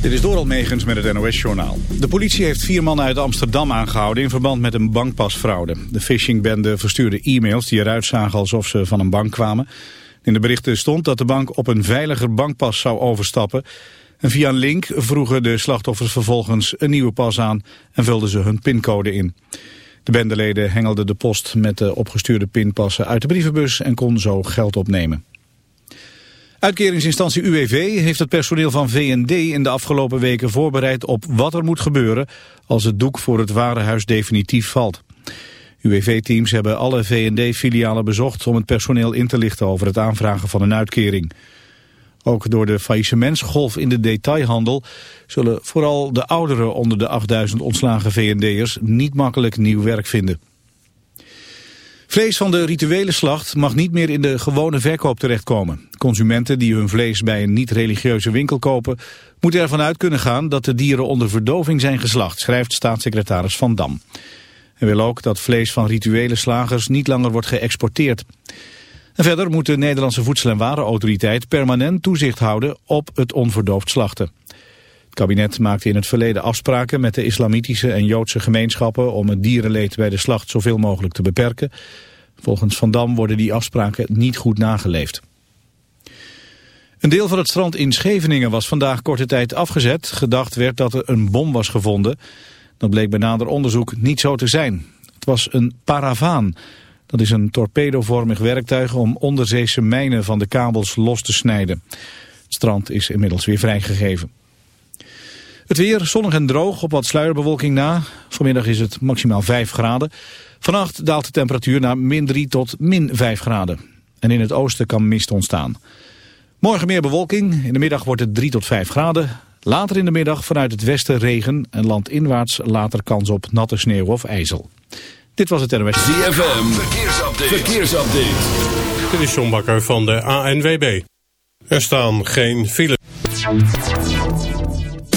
Dit is Doral Megens met het NOS-journaal. De politie heeft vier mannen uit Amsterdam aangehouden in verband met een bankpasfraude. De phishingbende verstuurde e-mails die eruit zagen alsof ze van een bank kwamen. In de berichten stond dat de bank op een veiliger bankpas zou overstappen. En via een link vroegen de slachtoffers vervolgens een nieuwe pas aan en vulden ze hun pincode in. De bendeleden hengelden de post met de opgestuurde pinpassen uit de brievenbus en kon zo geld opnemen. Uitkeringsinstantie UWV heeft het personeel van VND in de afgelopen weken voorbereid op wat er moet gebeuren als het doek voor het warenhuis definitief valt. UWV-teams hebben alle VND-filialen bezocht om het personeel in te lichten over het aanvragen van een uitkering. Ook door de faillissementsgolf in de detailhandel zullen vooral de ouderen onder de 8000 ontslagen VND'ers niet makkelijk nieuw werk vinden. Vlees van de rituele slacht mag niet meer in de gewone verkoop terechtkomen. Consumenten die hun vlees bij een niet-religieuze winkel kopen... moeten ervan uit kunnen gaan dat de dieren onder verdoving zijn geslacht... schrijft staatssecretaris Van Dam. Hij wil ook dat vlees van rituele slagers niet langer wordt geëxporteerd. En verder moet de Nederlandse Voedsel- en Warenautoriteit permanent toezicht houden op het onverdoofd slachten. Kabinet maakte in het verleden afspraken met de islamitische en joodse gemeenschappen om het dierenleed bij de slacht zoveel mogelijk te beperken. Volgens Van Dam worden die afspraken niet goed nageleefd. Een deel van het strand in Scheveningen was vandaag korte tijd afgezet. Gedacht werd dat er een bom was gevonden. Dat bleek bij nader onderzoek niet zo te zijn. Het was een paravaan. Dat is een torpedovormig werktuig om onderzeese mijnen van de kabels los te snijden. Het strand is inmiddels weer vrijgegeven. Het weer zonnig en droog op wat sluierbewolking na. Vanmiddag is het maximaal 5 graden. Vannacht daalt de temperatuur naar min 3 tot min 5 graden. En in het oosten kan mist ontstaan. Morgen meer bewolking. In de middag wordt het 3 tot 5 graden. Later in de middag vanuit het westen regen en landinwaarts later kans op natte sneeuw of ijzel. Dit was het NOS. ZFM, verkeersupdate. verkeersupdate. Dit is John Bakker van de ANWB. Er staan geen files.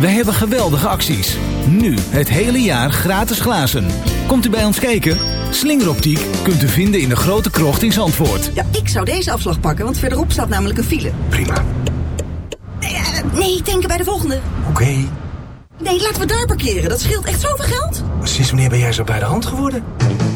Wij hebben geweldige acties. Nu het hele jaar gratis glazen. Komt u bij ons kijken? Slingeroptiek kunt u vinden in de grote krocht in Zandvoort. Ja, ik zou deze afslag pakken, want verderop staat namelijk een file. Prima. Nee, eh, nee denken bij de volgende. Oké. Nee, laten we daar parkeren. Dat scheelt echt zoveel geld. Sinds wanneer ben jij zo bij de hand geworden?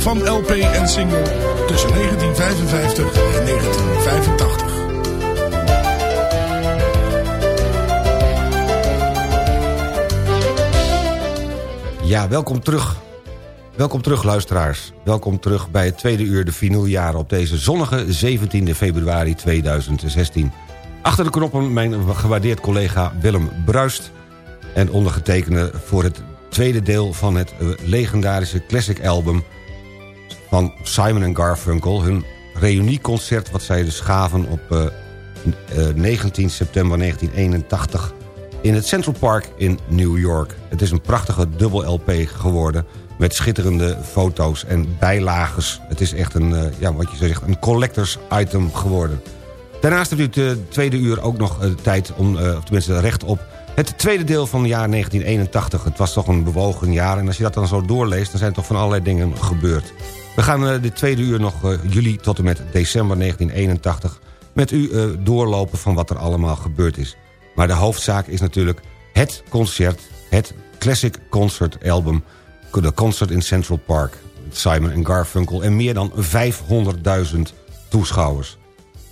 Van LP en single tussen 1955 en 1985. Ja, welkom terug. Welkom terug, luisteraars. Welkom terug bij het tweede uur de vinyljaren op deze zonnige 17 februari 2016. Achter de knoppen mijn gewaardeerd collega Willem Bruist... en ondergetekende voor het tweede deel van het eh, legendarische classic album... van Simon Garfunkel, hun reunieconcert... wat zij dus gaven op 19 eh, september 1981 in het Central Park in New York. Het is een prachtige dubbel LP geworden met schitterende foto's en bijlages. Het is echt een, uh, ja, wat je zegt, een collectors item geworden. Daarnaast heeft u het tweede uur ook nog tijd om, of tenminste recht op... het tweede deel van het jaar 1981. Het was toch een bewogen jaar en als je dat dan zo doorleest... dan zijn toch van allerlei dingen gebeurd. We gaan dit tweede uur nog juli tot en met december 1981... met u doorlopen van wat er allemaal gebeurd is. Maar de hoofdzaak is natuurlijk het concert, het Classic Concert Album... de Concert in Central Park. Simon Garfunkel en meer dan 500.000 toeschouwers.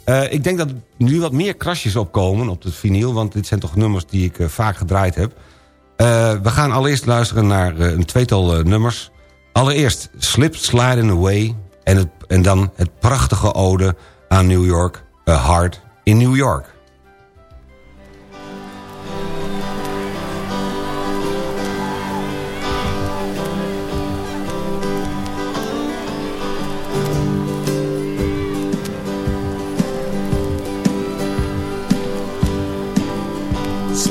Uh, ik denk dat nu wat meer krasjes opkomen op het vinyl... want dit zijn toch nummers die ik uh, vaak gedraaid heb. Uh, we gaan allereerst luisteren naar een tweetal nummers. Allereerst Slip Sliding Away... En, het, en dan het prachtige ode aan New York, A Heart in New York.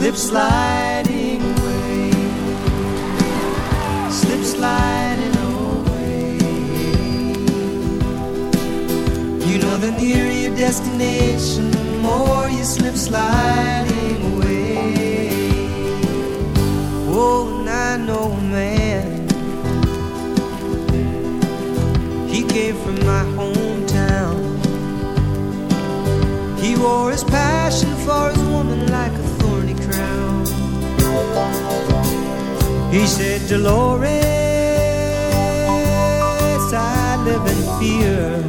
Slip sliding away, slip sliding away. You know, the nearer your destination, the more you slip sliding away. Oh, and I know a man, he came from my hometown. He wore his passion for his He said, Dolores, I live in fear.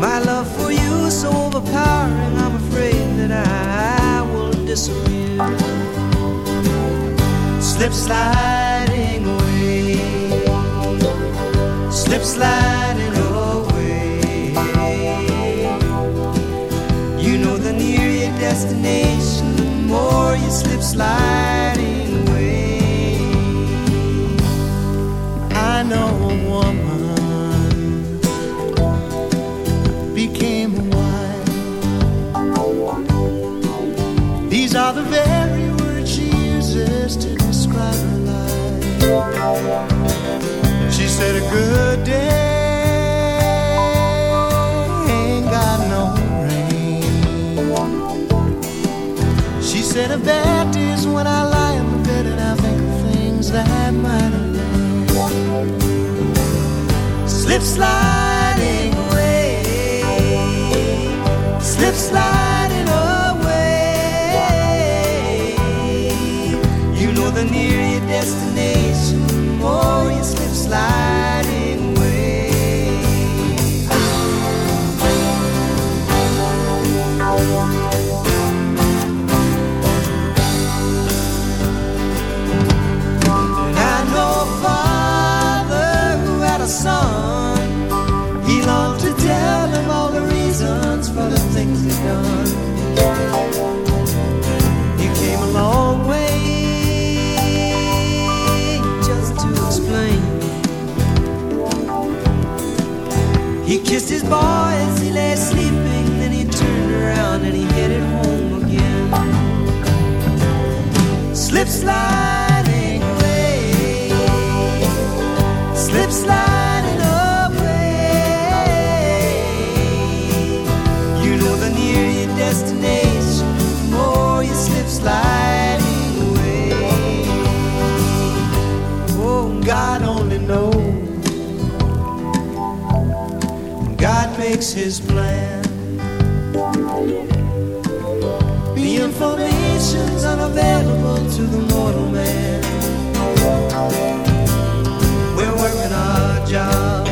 My love for you is so overpowering, I'm afraid that I will disappear. Slip sliding away, slip sliding away. You know the near your destination more you slip sliding away. I know a bad days when I lie in the bed and I think of things that might have been. Slip sliding kissed his boy as he lay sleeping. Then he turned around and he headed home again. Slip sliding away, slip sliding away. You know the nearer your destination, the more you slip sliding away. Oh, God makes his plan. The information's unavailable to the mortal man. We're working our job,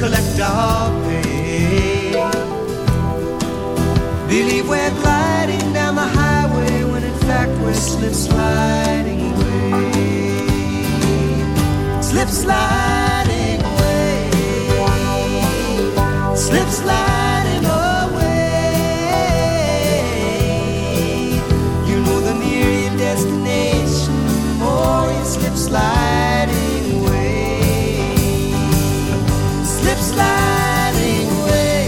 collect our pay. Believe we're gliding down the highway when in fact we're slip sliding away. Slip sliding slip sliding away. You know the nearer your destination, the more you slip sliding away. Slip sliding away.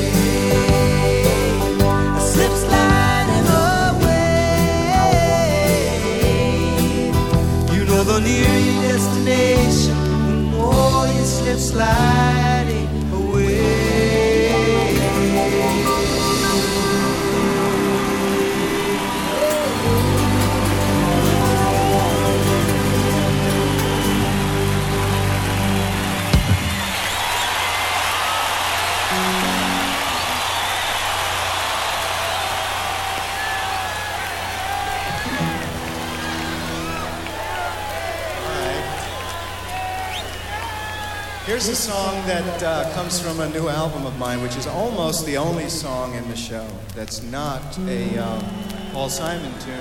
Slip sliding away. You know the nearer your destination, the more you slip sliding Here's a song that uh, comes from a new album of mine, which is almost the only song in the show that's not a um, Paul Simon tune.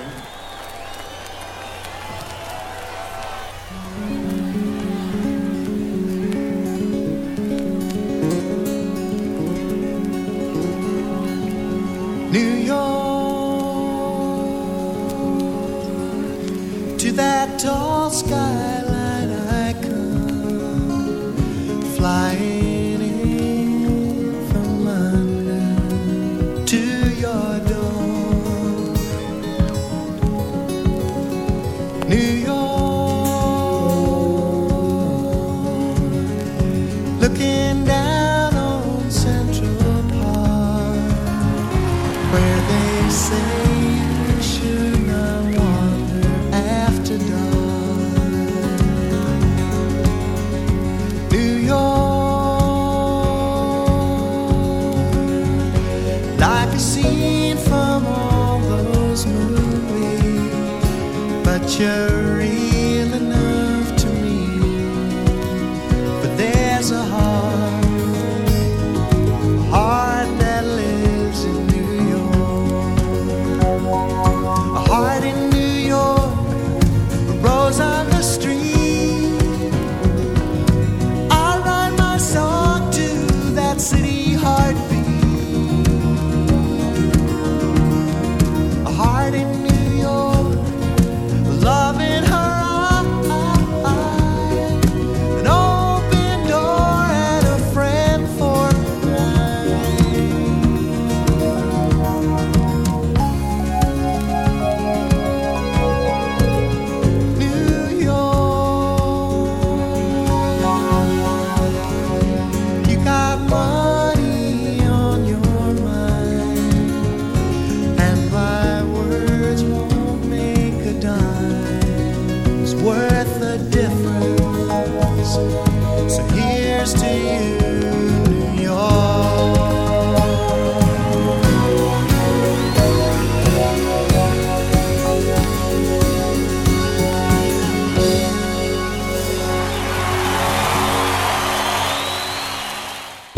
New York to that tall skyline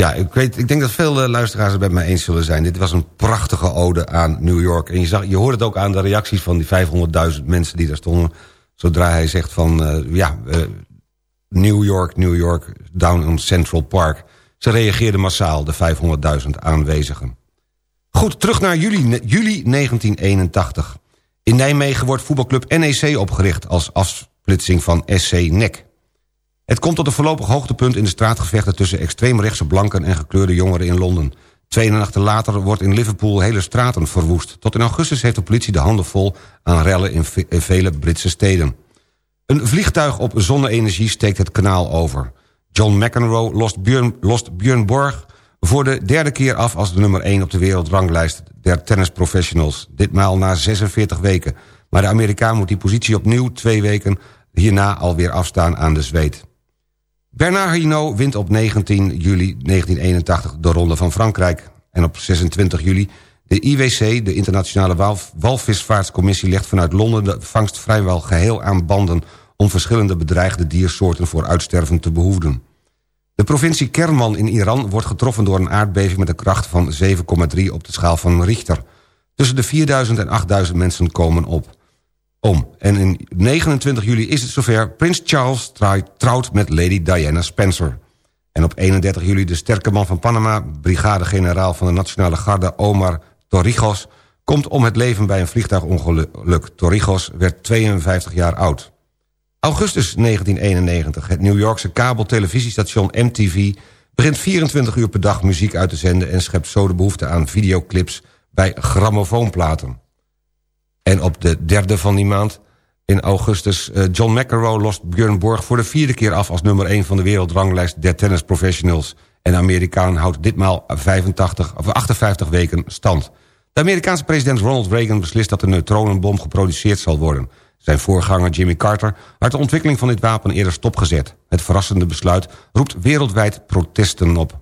Ja, ik, weet, ik denk dat veel eh, luisteraars het met mij eens zullen zijn. Dit was een prachtige ode aan New York. En je, zag, je hoort het ook aan de reacties van die 500.000 mensen die daar stonden. Zodra hij zegt van, eh, ja, eh, New York, New York, down on Central Park. Ze reageerden massaal, de 500.000 aanwezigen. Goed, terug naar juli, juli 1981. In Nijmegen wordt voetbalclub NEC opgericht... als afsplitsing van SC NEC. Het komt tot een voorlopig hoogtepunt in de straatgevechten... tussen extreemrechtse blanken en gekleurde jongeren in Londen. Twee nachten later wordt in Liverpool hele straten verwoest. Tot in augustus heeft de politie de handen vol aan rellen in, ve- in vele Britse steden. Een vliegtuig op zonne-energie steekt het kanaal over. John McEnroe lost Björn, lost Björn Borg voor de derde keer af... als de nummer 1 op de wereldranglijst der tennisprofessionals. Ditmaal na 46 weken. Maar de Amerikaan moet die positie opnieuw twee weken... hierna alweer afstaan aan de zweet. Bernard Hinault wint op 19 juli 1981 de Ronde van Frankrijk. En op 26 juli de IWC, de Internationale Wal Walvisvaartscommissie... legt vanuit Londen de vangst vrijwel geheel aan banden... om verschillende bedreigde diersoorten voor uitsterven te behoeden. De provincie Kerman in Iran wordt getroffen door een aardbeving... met een kracht van 7,3 op de schaal van Richter. Tussen de 4000 en 8000 mensen komen op om. En in 29 juli is het zover. Prins Charles trouw- trouwt met Lady Diana Spencer. En op 31 juli de sterke man van Panama... brigade-generaal van de Nationale Garde Omar Torrijos... komt om het leven bij een vliegtuigongeluk. Torrijos werd 52 jaar oud. Augustus 1991. Het New Yorkse kabeltelevisiestation MTV... begint 24 uur per dag muziek uit te zenden... en schept zo de behoefte aan videoclips bij grammofoonplaten. En op de derde van die maand in augustus... Uh, John McEnroe lost Björn Borg voor de vierde keer af... als nummer 1 van de wereldranglijst der tennisprofessionals. En de Amerikaan houdt ditmaal 85, of 58 weken stand. De Amerikaanse president Ronald Reagan beslist dat de neutronenbom geproduceerd zal worden. Zijn voorganger Jimmy Carter had de ontwikkeling van dit wapen eerder stopgezet. Het verrassende besluit roept wereldwijd protesten op.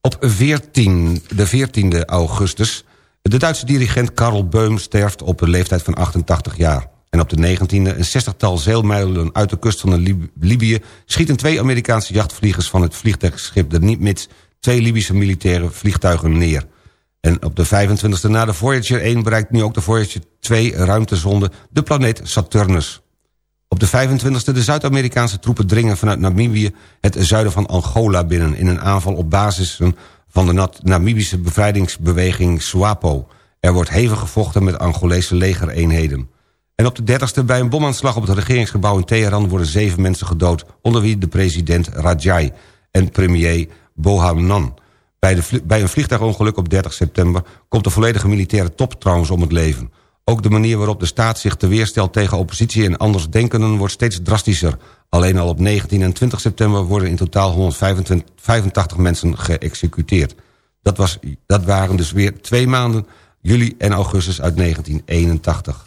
Op 14, de 14 augustus... de Duitse dirigent Karl Beum sterft op een leeftijd van 88 jaar. En op de 19e een zestigtal zeilmijlen uit de kust van de Libië... schieten twee Amerikaanse jachtvliegers van het vliegtuigschip de Nimitz... twee Libische militaire vliegtuigen neer. En op de 25e na de Voyager 1 bereikt nu ook de Voyager 2 ruimtezonde... de planeet Saturnus. Op de 25e de Zuid-Amerikaanse troepen dringen vanuit Namibië... het zuiden van Angola binnen... in een aanval op basissen van de Namibische bevrijdingsbeweging SWAPO. Er wordt hevig gevochten met Angolese legereenheden. En op de 30e bij een bomaanslag op het regeringsgebouw in Teheran... worden zeven mensen gedood, onder wie de president Rajai... en premier Bohanan. Bij, de, bij een vliegtuigongeluk op 30 september... komt de volledige militaire top trouwens om het leven. Ook de manier waarop de staat zich te weerstelt tegen oppositie... en andersdenkenden wordt steeds drastischer. Alleen al op 19 en 20 september worden in totaal 185 mensen geëxecuteerd. Dat, was, dat waren dus weer twee maanden, juli en augustus uit 1981.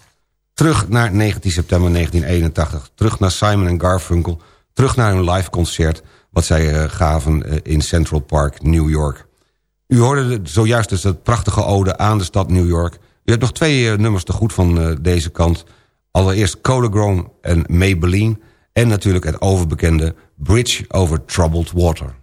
Terug naar 19 september 1981. Terug naar Simon Garfunkel. Terug naar een live concert wat zij uh, gaven uh, in Central Park, New York. U hoorde zojuist dus dat prachtige ode aan de stad New York. U hebt nog twee uh, nummers te goed van deze kant. Allereerst Codegrown en Maybelline. En natuurlijk het overbekende Bridge over Troubled Water.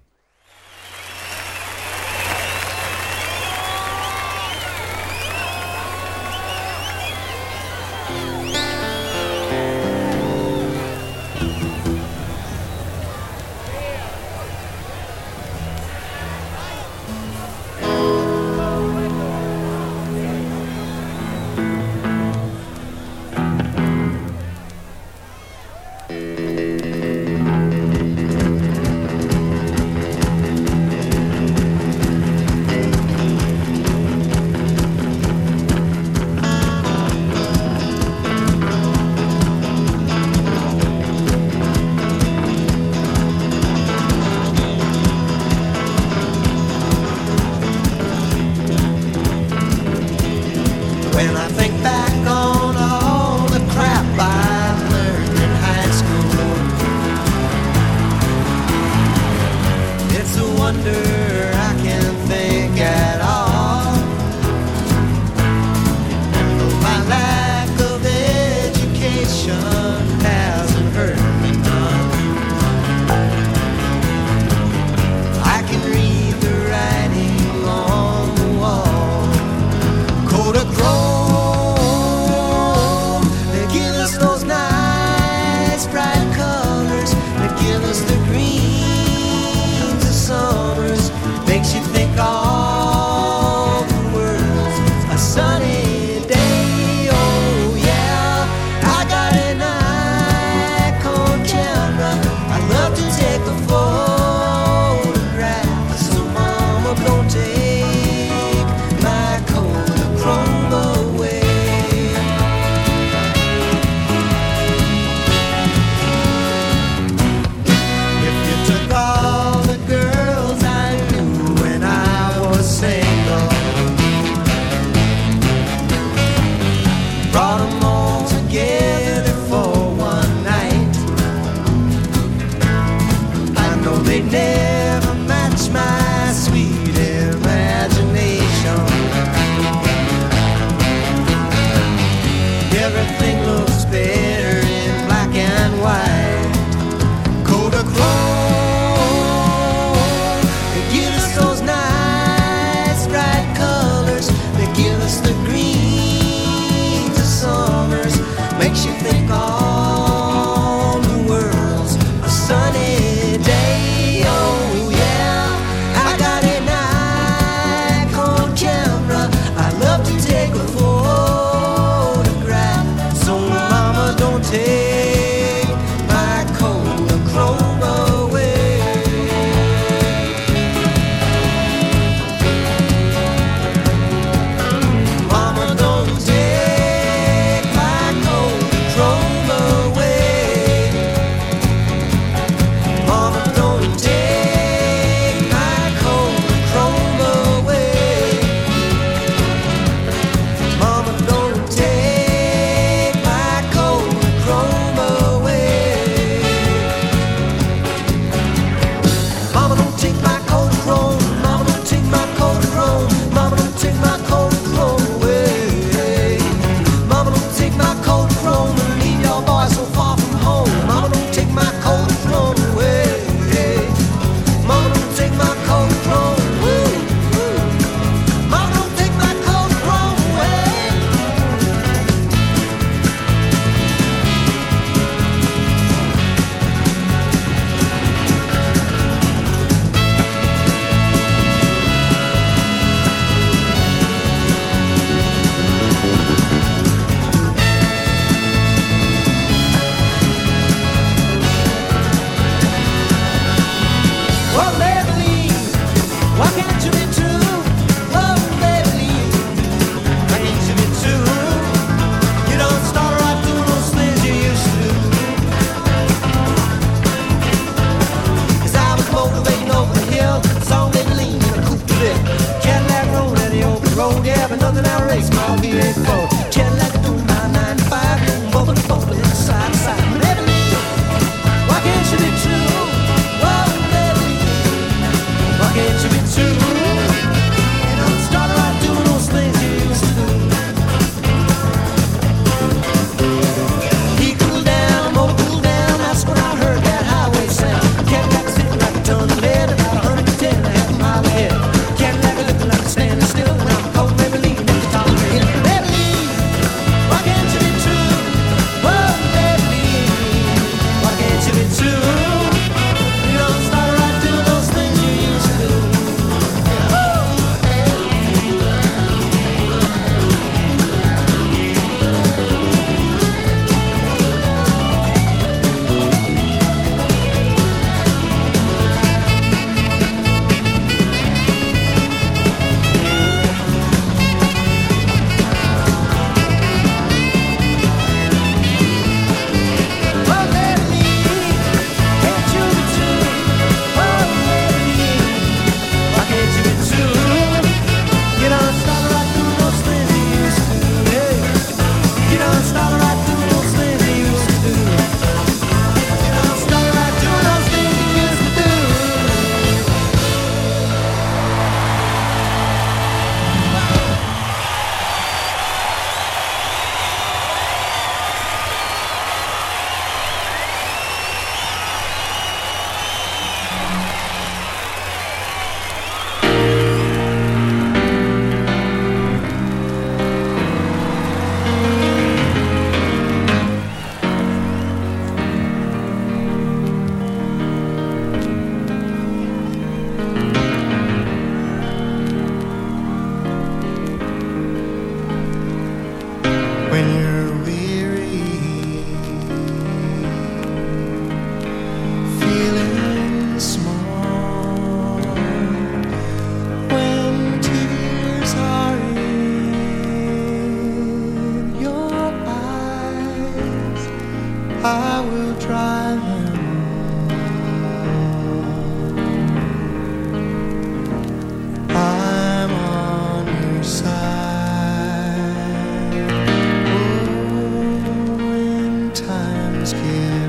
Yeah.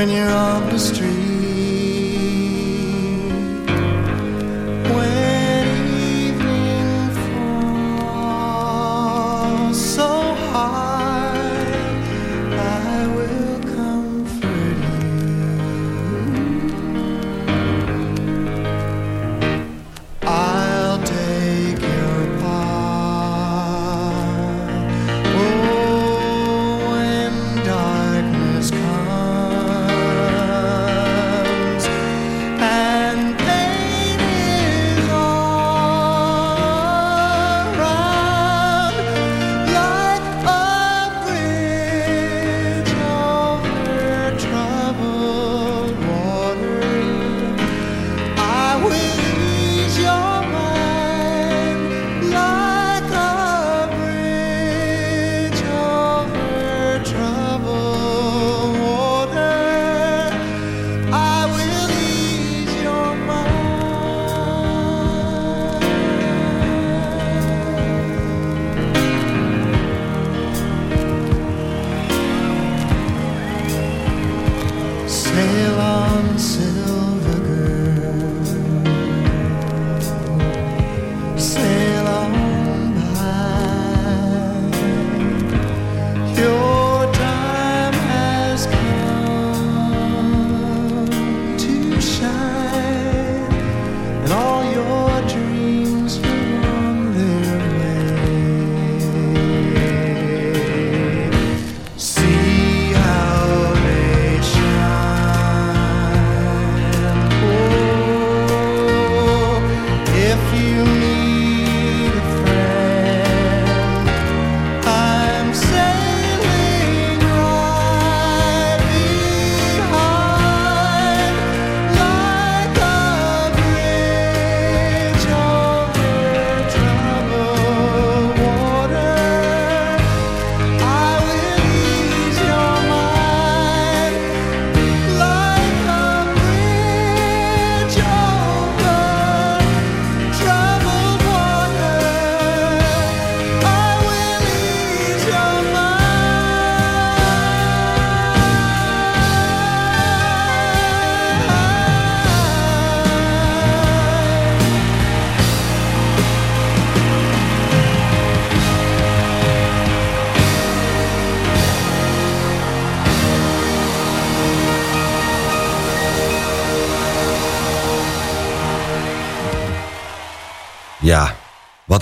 When you're on the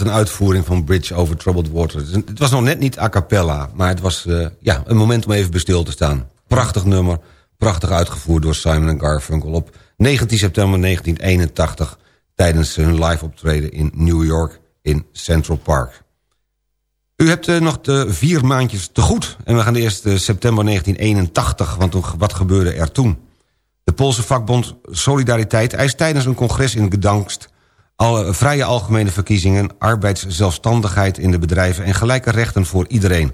een uitvoering van Bridge over Troubled Water. Het was nog net niet a cappella, maar het was eh, ja, een moment om even bij stil te staan. Prachtig nummer, prachtig uitgevoerd door Simon Garfunkel op 19 september 1981... tijdens hun live optreden in New York in Central Park. U hebt eh, nog de vier maandjes te goed. En we gaan eerst eh, september 1981, want wat gebeurde er toen? De Poolse vakbond Solidariteit eist tijdens een congres in Gdansk... Alle vrije algemene verkiezingen, arbeidszelfstandigheid in de bedrijven... en gelijke rechten voor iedereen.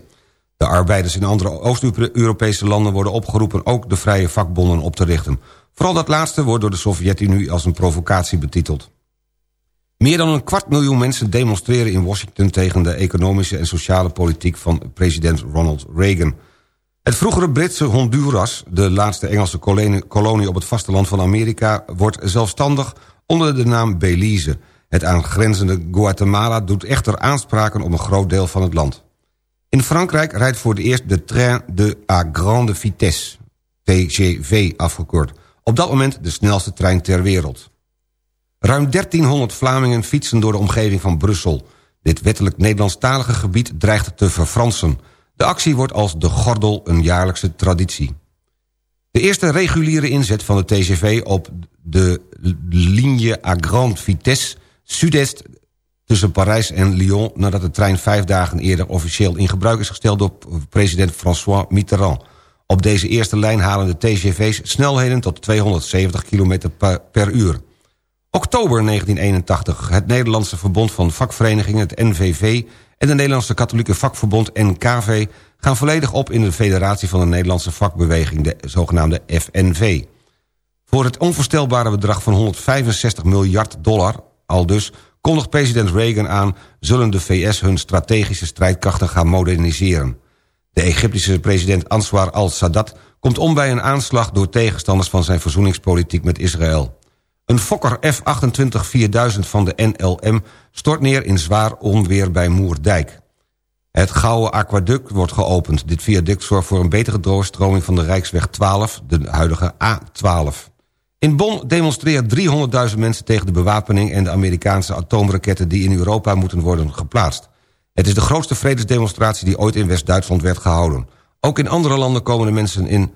De arbeiders in andere Oost-Europese landen worden opgeroepen... ook de vrije vakbonden op te richten. Vooral dat laatste wordt door de Sovjet-Unie als een provocatie betiteld. Meer dan een kwart miljoen mensen demonstreren in Washington... tegen de economische en sociale politiek van president Ronald Reagan. Het vroegere Britse Honduras, de laatste Engelse kolonie- kolonie op het vasteland van Amerika... wordt zelfstandig onder de naam Belize. Het aangrenzende Guatemala doet echter aanspraken op een groot deel van het land. In Frankrijk rijdt voor het eerst de Train de à Grande Vitesse, TGV afgekort. Op dat moment de snelste trein ter wereld. Ruim 1300 Vlamingen fietsen door de omgeving van Brussel. Dit wettelijk Nederlandstalige gebied dreigt te verfransen. De actie wordt als de gordel een jaarlijkse traditie. De eerste reguliere inzet van de TGV op de ligne à grande vitesse... Sud-Est tussen Parijs en Lyon... nadat de trein vijf dagen eerder officieel in gebruik is gesteld... door president François Mitterrand. Op deze eerste lijn halen de TGV's snelheden tot 270 km per uur. Oktober 1981. Het Nederlandse Verbond van Vakverenigingen, het NVV... en de Nederlandse Katholieke Vakverbond NKV... gaan volledig op in de federatie van de Nederlandse vakbeweging... de zogenaamde FNV. Voor het onvoorstelbare bedrag van 165 miljard dollar... al dus kondigt president Reagan aan... zullen de VS hun strategische strijdkrachten gaan moderniseren. De Egyptische president Answar al-Sadat komt om bij een aanslag... door tegenstanders van zijn verzoeningspolitiek met Israël. Een Fokker F-28-4000 van de NLM stort neer in zwaar onweer bij Moerdijk. Het Gouden Aquaduct wordt geopend. Dit viaduct zorgt voor een betere doorstroming van de Rijksweg 12, de huidige A12. In Bonn demonstreren 300.000 mensen tegen de bewapening... en de Amerikaanse atoomraketten die in Europa moeten worden geplaatst. Het is de grootste vredesdemonstratie die ooit in West-Duitsland werd gehouden. Ook in andere landen komen de mensen in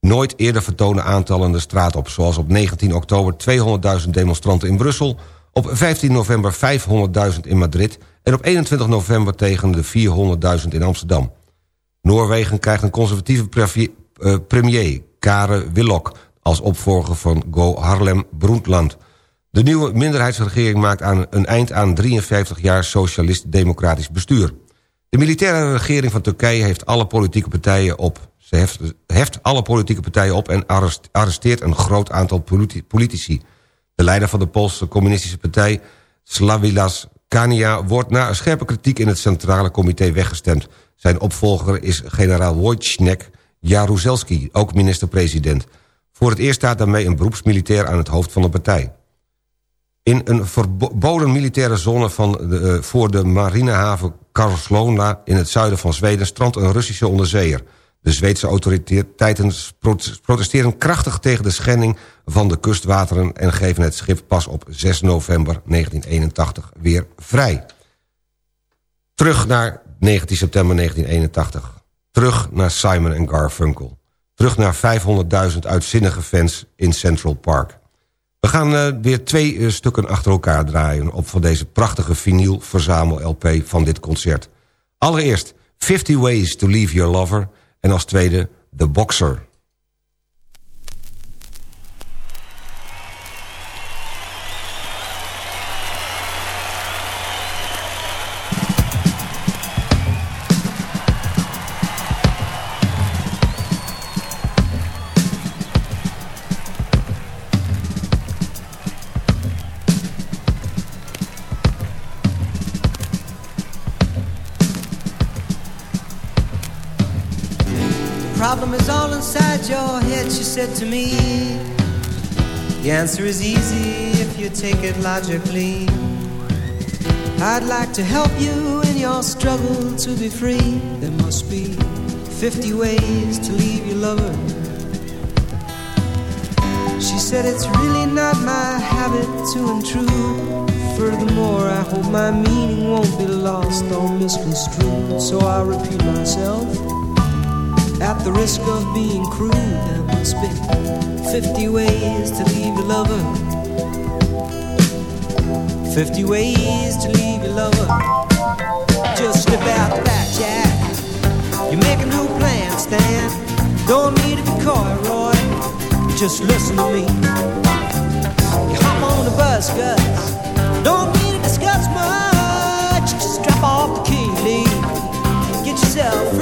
nooit eerder vertonen aantallen de straat op... zoals op 19 oktober 200.000 demonstranten in Brussel... op 15 november 500.000 in Madrid... en op 21 november tegen de 400.000 in Amsterdam. Noorwegen krijgt een conservatieve eh, premier, Kare Willoch... als opvolger van Go Harlem Brundtland... De nieuwe minderheidsregering maakt aan een eind aan 53 jaar socialist-democratisch bestuur. De militaire regering van Turkije heeft alle politieke partijen op. Ze heft alle politieke partijen op en arresteert een groot aantal politici. De leider van de Poolse communistische partij, Slavilas Kania... wordt na een scherpe kritiek in het centrale comité weggestemd. Zijn opvolger is generaal Wojciech Jaruzelski, ook minister-president. Voor het eerst staat daarmee een beroepsmilitair aan het hoofd van de partij. In een verboden militaire zone van de, uh, voor de marinehaven Karlslona... in het zuiden van Zweden strandt een Russische onderzeeër. De Zweedse autoriteiten protesteren krachtig tegen de schending van de kustwateren... en geven het schip pas op 6 november 1981 weer vrij. Terug naar 19 september 1981. Terug naar Simon Garfunkel. Terug naar 500.000 uitzinnige fans in Central Park. We gaan uh, weer twee uh, stukken achter elkaar draaien... op van deze prachtige vinyl verzamel LP van dit concert. Allereerst 50 Ways to Leave Your Lover... en als tweede The Boxer. Said to me. The answer is easy if you take it logically. I'd like to help you in your struggle to be free. There must be 50 ways to leave your lover. She said it's really not my habit to intrude. Furthermore, I hope my meaning won't be lost or misconstrued. So I'll repeat myself. At the risk of being crude, must be 50 ways to leave your lover. 50 ways to leave your lover. Just slip out the back, Jack. You make a new plan, Stan. Don't need to be coy, Roy. Just listen to me. You hop on the bus, Gus. Don't need to discuss much. Just drop off the key, leave. Get yourself free.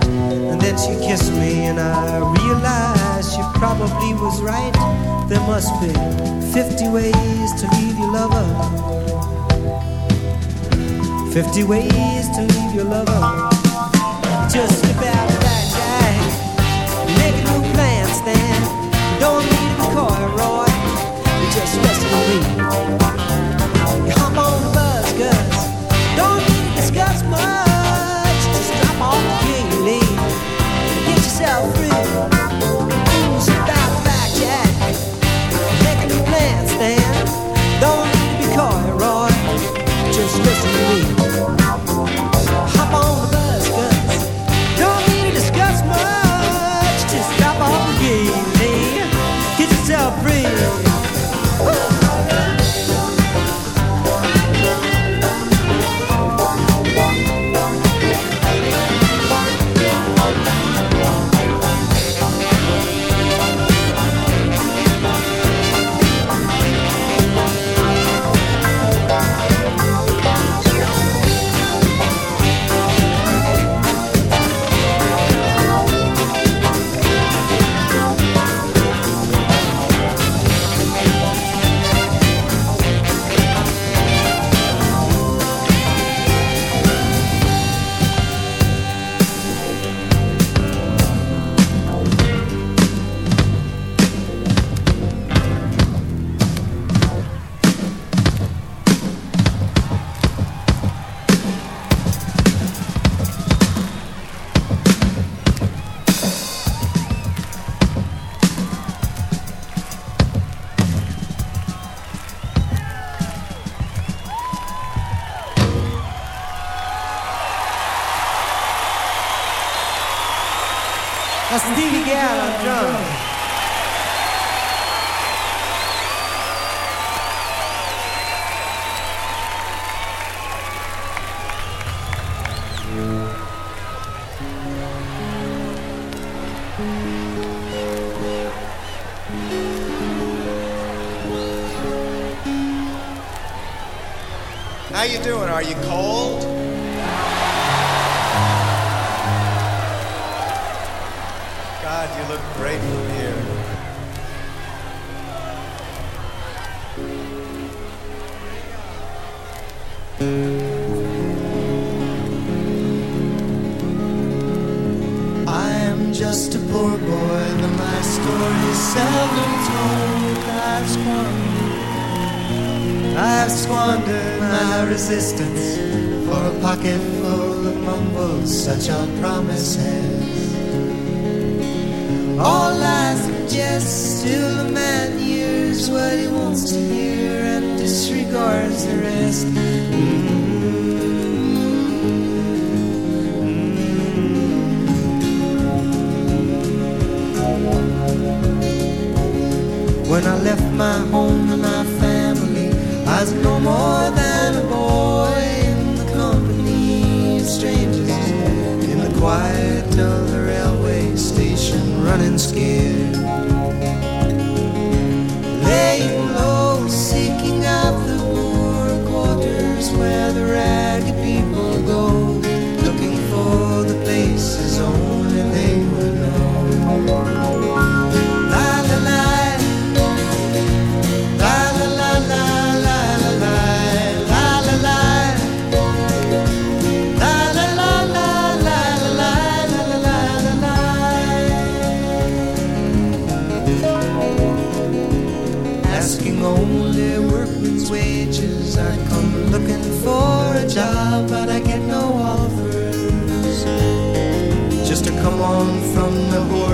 And then she kissed me, and I realized she probably was right. There must be 50 ways to leave your lover. 50 ways to leave your lover. Just slip out that guy. Make a new plan, Stan. Don't need to be coy, Roy. Just listen to me. When I left my home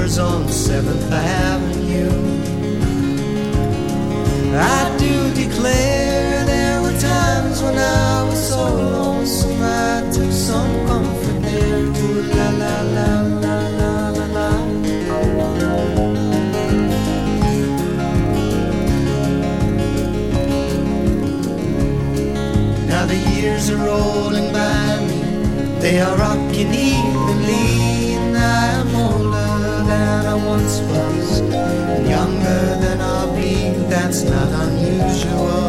neighbors on 7th Avenue. I do declare there were times when I was so lonesome I took some comfort there. Ooh, la la la la la la la. Now the years are rolling by me, they are rocking me. unusual.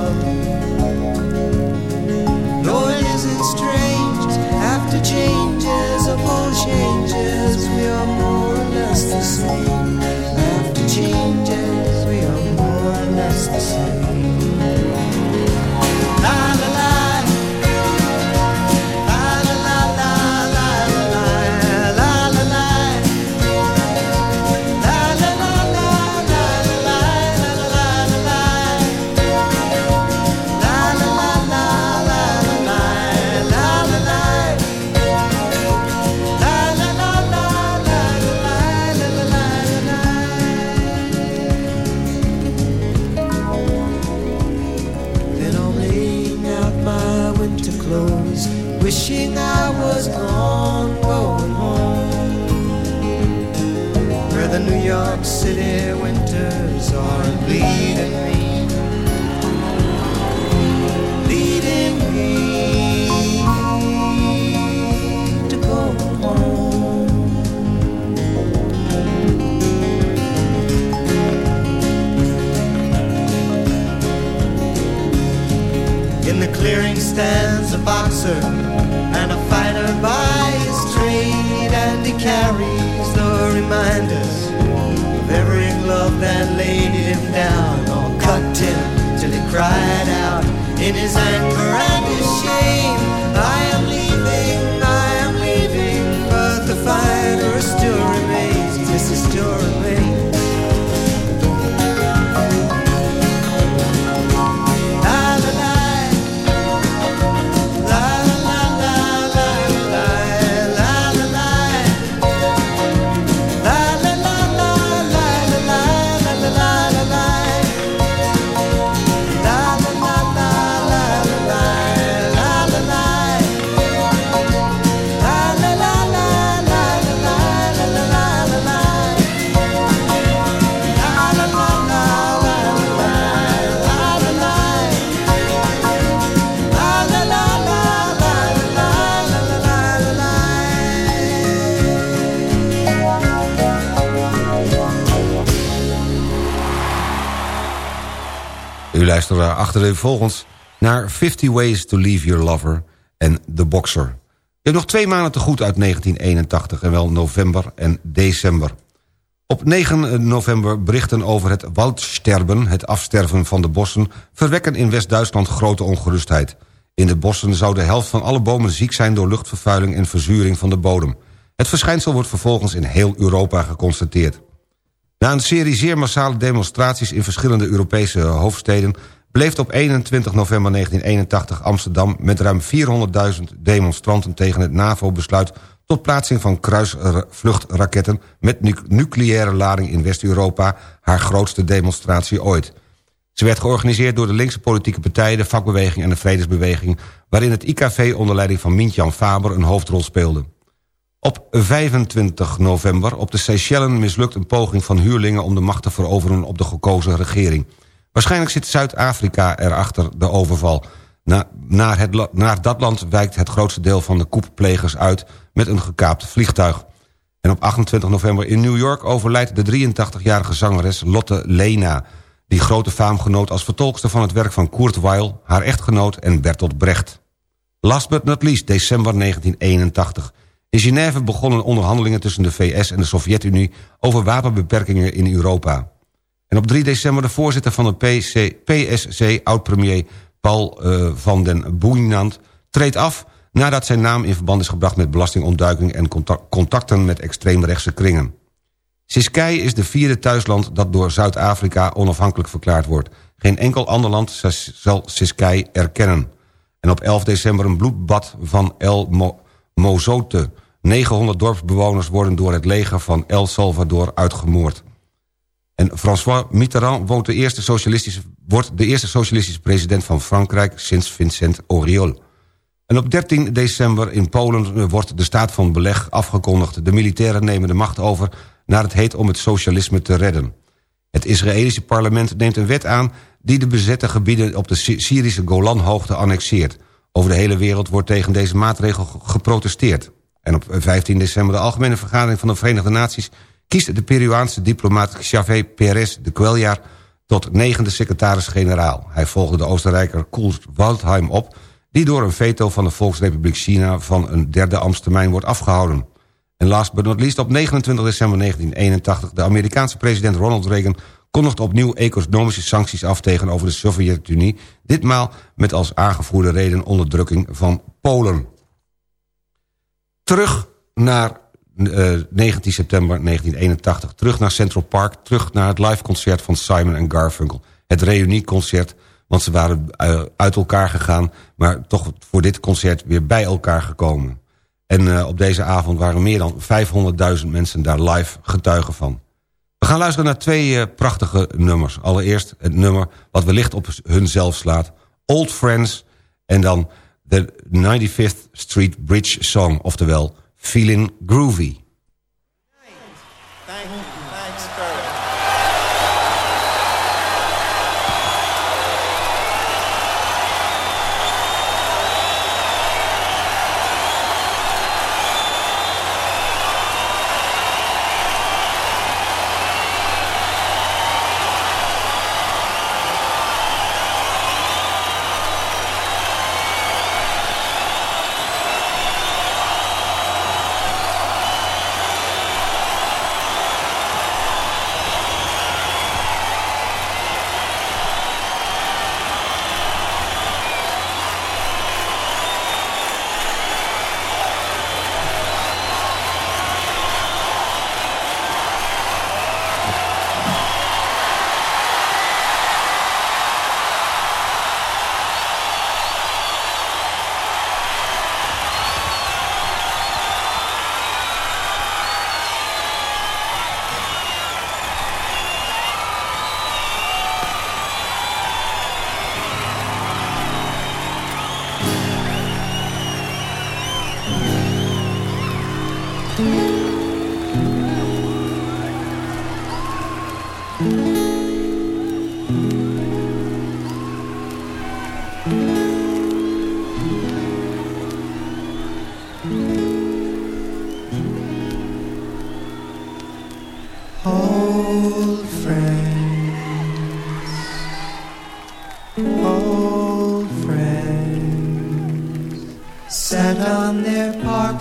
Luistert achter volgens naar 50 Ways to Leave Your Lover en The Boxer. Je hebt nog twee maanden te goed uit 1981 en wel november en december. Op 9 november berichten over het waldsterben, het afsterven van de bossen... verwekken in West-Duitsland grote ongerustheid. In de bossen zou de helft van alle bomen ziek zijn... door luchtvervuiling en verzuring van de bodem. Het verschijnsel wordt vervolgens in heel Europa geconstateerd. Na een serie zeer massale demonstraties in verschillende Europese hoofdsteden... bleef op 21 november 1981 Amsterdam met ruim 400.000 demonstranten... tegen het NAVO-besluit tot plaatsing van kruisvluchtraketten... met nucleaire lading in West-Europa haar grootste demonstratie ooit. Ze werd georganiseerd door de linkse politieke partijen... de vakbeweging en de vredesbeweging... waarin het IKV onder leiding van Mintjan Faber een hoofdrol speelde. Op 25 november op de Seychellen mislukt een poging van huurlingen... om de macht te veroveren op de gekozen regering. Waarschijnlijk zit Zuid-Afrika erachter de overval. naar, het, naar dat land wijkt het grootste deel van de koepplegers uit... met een gekaapt vliegtuig. En op 28 november in New York overlijdt de 83-jarige zangeres Lotte Lena... die grote faam genoot als vertolkster van het werk van Kurt Weill... haar echtgenoot en Bertolt Brecht. Last but not least, december 1981... In Genève begonnen onderhandelingen tussen de VS en de Sovjet-Unie... over wapenbeperkingen in Europa. En op 3 december de voorzitter van de PSC, oud-premier Paul uh, van den Boeinand... treedt af nadat zijn naam in verband is gebracht met belastingontduiking... en contacten met extreemrechtse kringen. Siskei is de vierde thuisland dat door Zuid-Afrika onafhankelijk verklaard wordt. Geen enkel ander land zal Siskei erkennen. En op 11 december een bloedbad van El Mo Mozote. 900 dorpsbewoners worden door het leger van El Salvador uitgemoord. En François Mitterrand wordt de eerste socialistische, wordt de eerste socialistische president van Frankrijk sinds Vincent Auriol. En op 13 december in Polen wordt de staat van beleg afgekondigd. De militairen nemen de macht over naar het heet om het socialisme te redden. Het Israëlische parlement neemt een wet aan... die de bezette gebieden op de Syrische Golanhoogte annexeert. Over de hele wereld wordt tegen deze maatregel geprotesteerd. En op 15 december de Algemene Vergadering van de Verenigde Naties... kiest de Peruaanse diplomaat Xavier Pérez de Cuellar... tot negende secretaris-generaal. Hij volgde de Oostenrijker Koels Waldheim op... die door een veto van de Volksrepubliek China... van een derde ambtstermijn wordt afgehouden. En last but not least op 29 december 1981... de Amerikaanse president Ronald Reagan kondigt opnieuw economische sancties af tegenover de Sovjet-Unie... ditmaal met als aangevoerde reden onderdrukking van Polen. Terug naar 19 september 1981. Terug naar Central Park. Terug naar het liveconcert van Simon Garfunkel. Het reunieconcert, want ze waren uh, uit elkaar gegaan... maar toch voor dit concert weer bij elkaar gekomen. En op deze avond waren meer dan 500.000 mensen daar live getuigen van. We gaan luisteren naar twee prachtige nummers. Allereerst het nummer wat wellicht op hun zelf slaat. Old Friends en dan de 95th Street Bridge Song. Oftewel Feeling Groovy.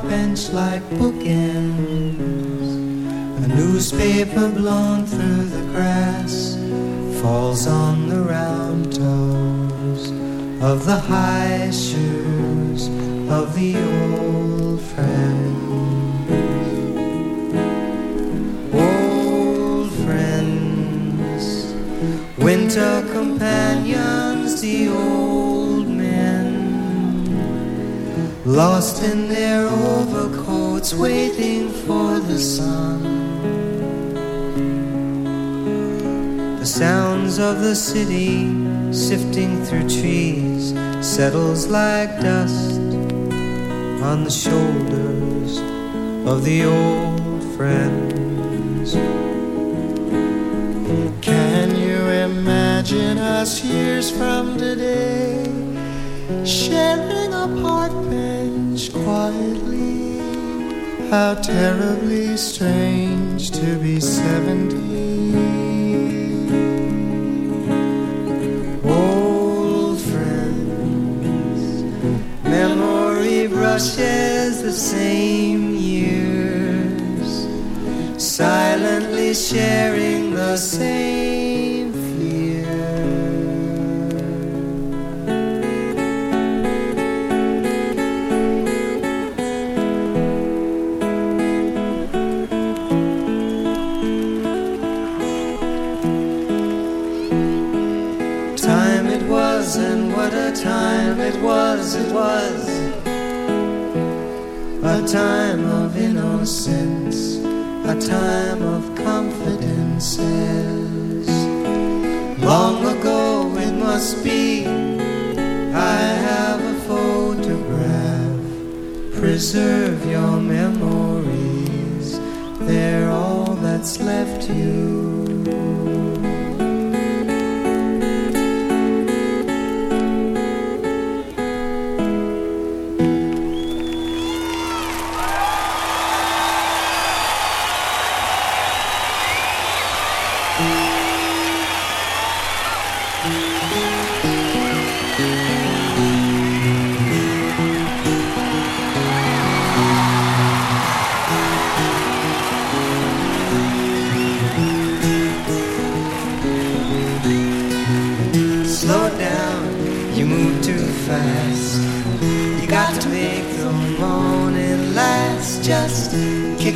Branch like bookends. A newspaper blown through the grass falls on the round toes of the high shoes of the old friend. Old friends, winter companions, the old lost in their overcoats, waiting for the sun. The sounds of the city sifting through trees settles like dust on the shoulders of the old friends. Can you imagine us years from today sharing a park bench quietly? How terribly strange to be seventy. Old friends, memory brushes the same years, silently sharing the same was, a time of innocence, a time of confidences. Long ago it must be, I have a photograph. Preserve your memories, they're all that's left you.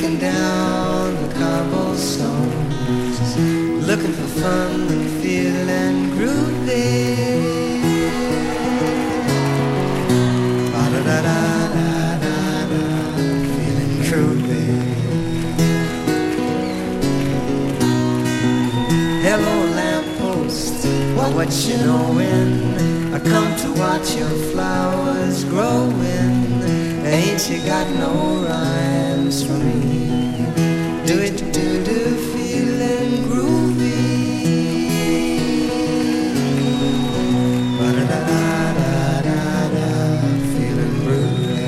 Kicking down the cobblestones, looking for fun and feeling groovy. Ba-da-da-da-da-da-da, feeling groovy. Hello, lamppost. Well, what you knowin'? I come to watch your flowers growing. Ain't you got no rhymes for me? Do it, do do, feeling groovy. Ba-da-da-da-da-da, feeling groovy.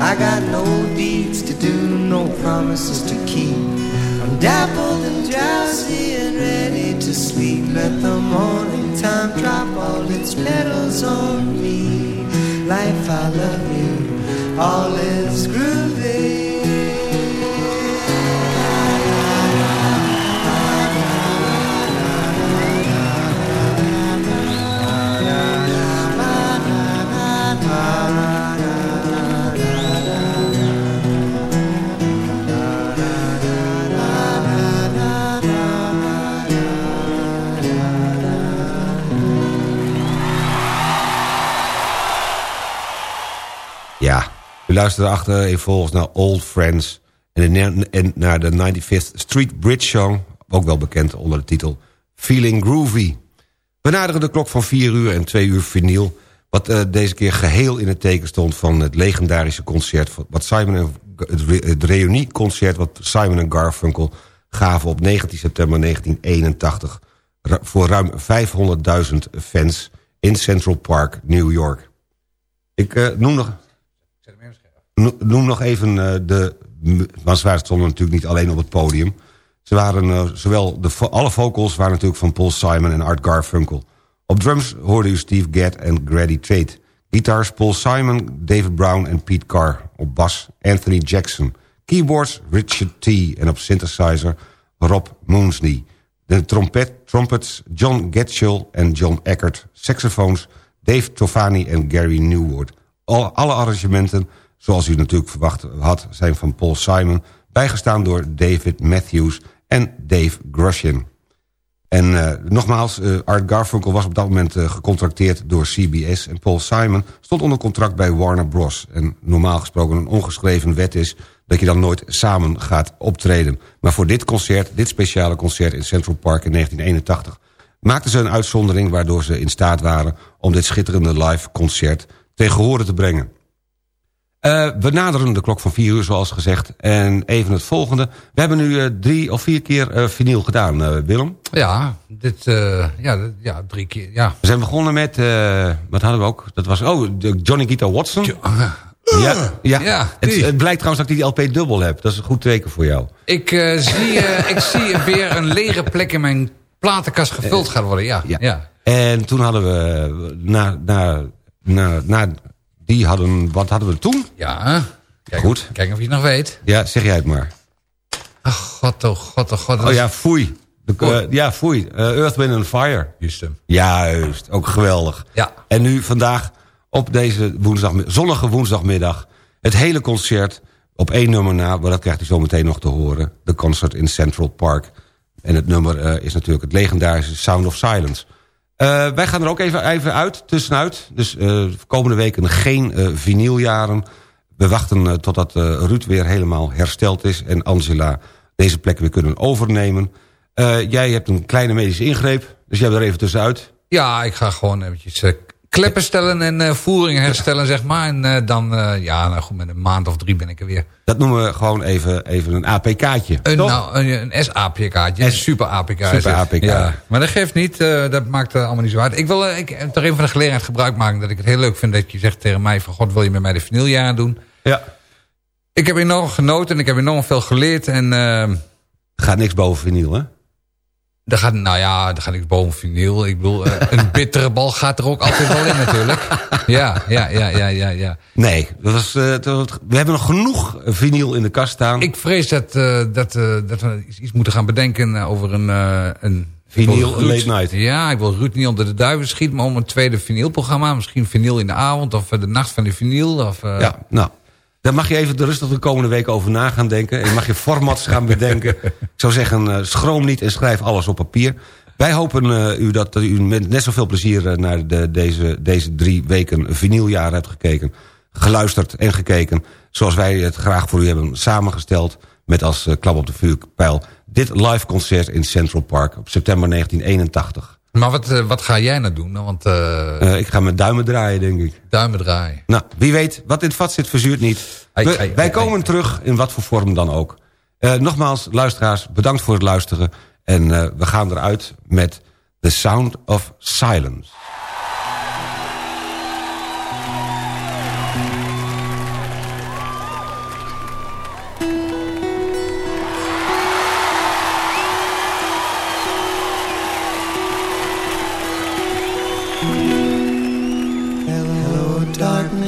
I got no deeds to do, no promises to keep. I'm dappled and drowsy and ready to sleep. Let the morning time drop all its petals on me. Life, I love you, all is groovy. U luisterde achter even volgens naar Old Friends... en, naar de 95th Street Bridge Song... ook wel bekend onder de titel Feeling Groovy. We naderen de klok van 4 uur en 2 uur vinyl... wat eh, deze keer geheel in het teken stond van het legendarische concert... wat Simon en, het, re- het reunieconcert wat Simon en Garfunkel gaven op 19 september 1981... ru- voor ruim 500.000 fans in Central Park, New York. Ik eh, noem nog... No- Noem nog even eh, de... Want ze stonden natuurlijk niet alleen op het podium. Ze waren eh, zowel... De, alle vocals waren natuurlijk van Paul Simon en Art Garfunkel. Op drums hoorde u Steve Gadd en Grady Tate. Guitars Paul Simon, David Brown en Pete Carr. Op bas Anthony Jackson. Keyboards Richard T. En op synthesizer Rob Moonsley. De trompet, trumpets John Getchell en John Eckert. Saxofoons Dave Tofani en Gary Newwood. Alle arrangementen, zoals u natuurlijk verwacht had... zijn van Paul Simon, bijgestaan door David Matthews en Dave Grushin. En uh, nogmaals, uh, Art Garfunkel was op dat moment uh, gecontracteerd door CBS... en Paul Simon stond onder contract bij Warner Bros. En normaal gesproken een ongeschreven wet is... dat je dan nooit samen gaat optreden. Maar voor dit concert, dit speciale concert in Central Park in 1981... maakten ze een uitzondering waardoor ze in staat waren... om dit schitterende live concert tegen horen te brengen. Uh, we naderen de klok van vier uur, zoals gezegd. En even het volgende. We hebben nu uh, drie of vier keer uh, vinyl gedaan, Willem. Ja, dit, ja, ja, drie keer, ja. We zijn begonnen met, wat hadden we ook? Dat was, oh, de Johnny Guitar Watson. Jo ja, ja. ja het, het, blijkt trouwens dat ik die LP dubbel heb. Dat is een goed teken voor jou. Ik, zie, ik zie weer een lege plek in mijn platenkast gevuld gaan worden, ja. ja. ja. En toen hadden we, na, na, na, na die hadden, wat hadden we toen? Ja, kijk, Goed. Kijk of je het nog weet. Ja, zeg jij het maar. Ach, god, oh god, oh god. Oh ja, foei. De, uh, ja, foei. Uh, Earth, Wind and Fire. Juist. Juist, ook geweldig. Ja. En nu vandaag, op deze woensdag, zonnige woensdagmiddag... het hele concert op één nummer na... maar dat krijgt u zo meteen nog te horen. De concert in Central Park. En het nummer uh, is natuurlijk het legendarische Sound of Silence... Uh, wij gaan er ook even, even uit, tussenuit. Dus uh, komende weken geen uh, vinyljaren. We wachten totdat Ruud weer helemaal hersteld is... en Angela deze plek weer kunnen overnemen. jij hebt een kleine medische ingreep, dus jij bent er even tussenuit. Ja, ik ga gewoon eventjes kleppen stellen en uh, voeringen herstellen, zeg maar. En uh, dan, uh, ja, nou goed, met een maand of drie ben ik er weer. Dat noemen we gewoon even, even een APK'tje, een, nou, een, een SAPK'tje, een super APK. Super APK. Ja, maar dat geeft niet, dat maakt allemaal niet zo uit. Ik wil ik, toch even van de gelegenheid gebruik maken dat ik het heel leuk vind dat je zegt tegen mij van... God, wil je met mij de vinyljaren doen? Ja. Ik heb enorm genoten en ik heb enorm veel geleerd en... Gaat niks boven vinyl, hè? Daar gaat, nou ja, daar gaat niks boven vinyl. Ik bedoel, uh, een bittere bal gaat er ook altijd wel in natuurlijk. Ja, ja, ja, ja, ja. ja. Nee, dat was, uh, dat, we hebben nog genoeg vinyl in de kast staan. Ik vrees dat, uh, dat, dat we iets moeten gaan bedenken over een... een vinyl late night. Ja, ik wil Ruud niet onder de duiven schieten, maar om een tweede vinylprogramma. Misschien vinyl in de avond of de nacht van de vinyl. Of, ja, nou, daar mag je even de rustig de komende week over na gaan denken. En mag je formats gaan bedenken. Ik zou zeggen, uh, schroom niet en schrijf alles op papier. Wij hopen uh, u dat u met net zoveel plezier uh, naar de, deze, deze drie weken vinyljaar hebt gekeken. Geluisterd en gekeken. Zoals wij het graag voor u hebben samengesteld. Met als klap op de vuurpijl dit live concert in Central Park op september 1981. Maar wat, uh, wat ga jij nou doen? Want, uh... Uh, ik ga met duimen draaien, denk ik. Duimen draaien. Nou, wie weet, wat in het vat zit, verzuurt niet. Wij komen terug, in wat voor vorm dan ook. nogmaals, luisteraars, bedankt voor het luisteren. En we gaan eruit met The Sound of Silence.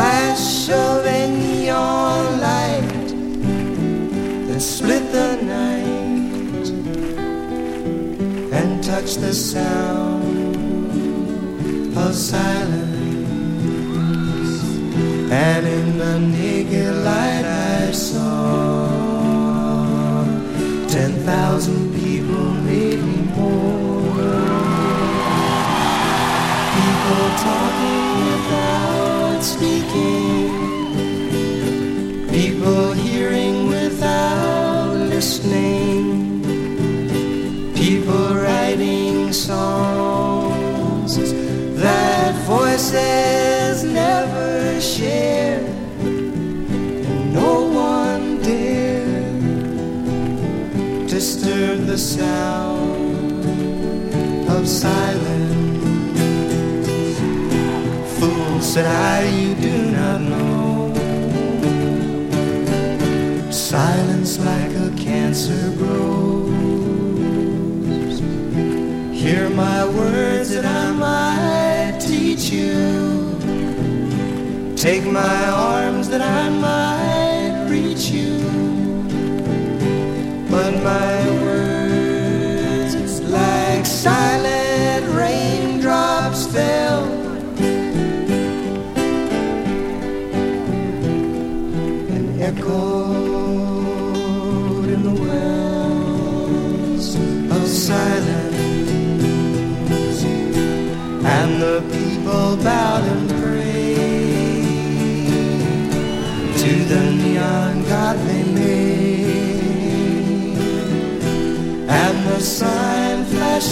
flash of neon light that split the night and touched the sound of silence. And in the naked light I saw ten thousand songs that voices never share. And no one dare disturb the sound of silence. Fool, said I, you do not know. Silence like a cancer grows. My words that I might teach you. Take my arms that I might reach you. But my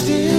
still